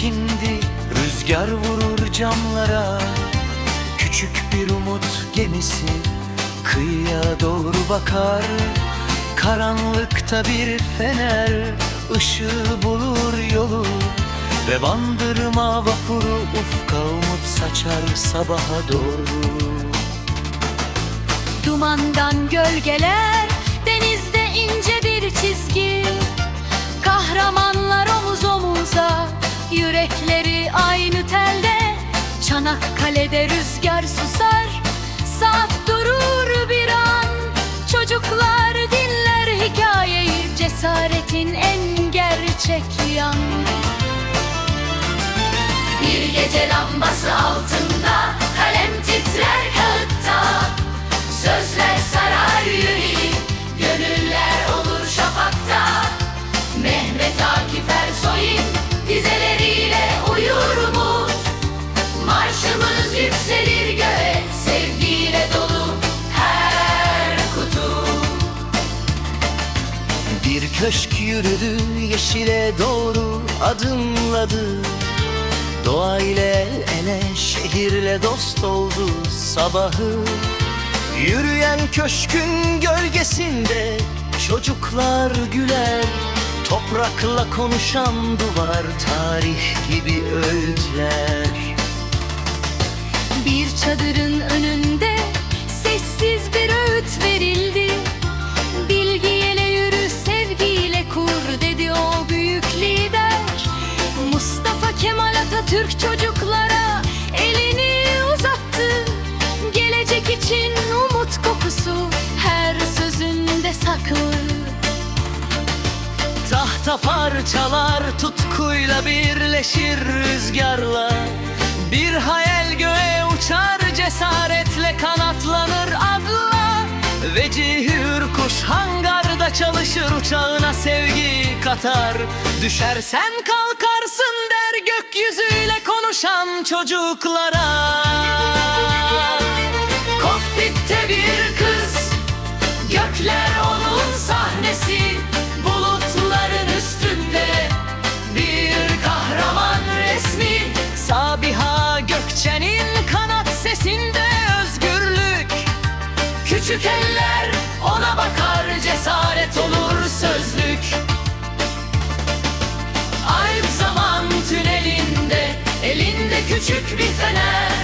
ikindi Rüzgar vurur camlara. Küçük bir umut gemisi Kıyıya doğru bakar. Karanlıkta bir fener ışığı bulur yolu. Ve bandırma vapuru ufka umut saçar sabaha doğru. Dumandan gölgeler gerçek yan. Bir gece lambası altında Kalem titrer kağıtta. Sözler sarar yüreği Gönüller olur şafakta. Mehmet Akif Ersoy'un Dizeleriyle uyur umut. Marşımız yükselir göğe Sevgiyle dolu her kutu. Bir köşk yürüdü yeşile doğru adımladı. Doğa ile el ele şehirle dost oldu sabahı. Yürüyen köşkün gölgesinde çocuklar güler. Toprakla konuşan duvar tarih gibi öğütler. Bir çadırın saklı Tahta parçalar tutkuyla birleşir rüzgarla Bir hayal göğe uçar cesaretle kanatlanır adla. Vecihür kuş hangarda çalışır uçağına sevgi katar. Düşersen kalkarsın der gökyüzüyle konuşan çocuklara. Kokpitte bir Küçük eller ona bakar Cesaret olur sözlük. Ay zaman tünelinde Elinde küçük bir fener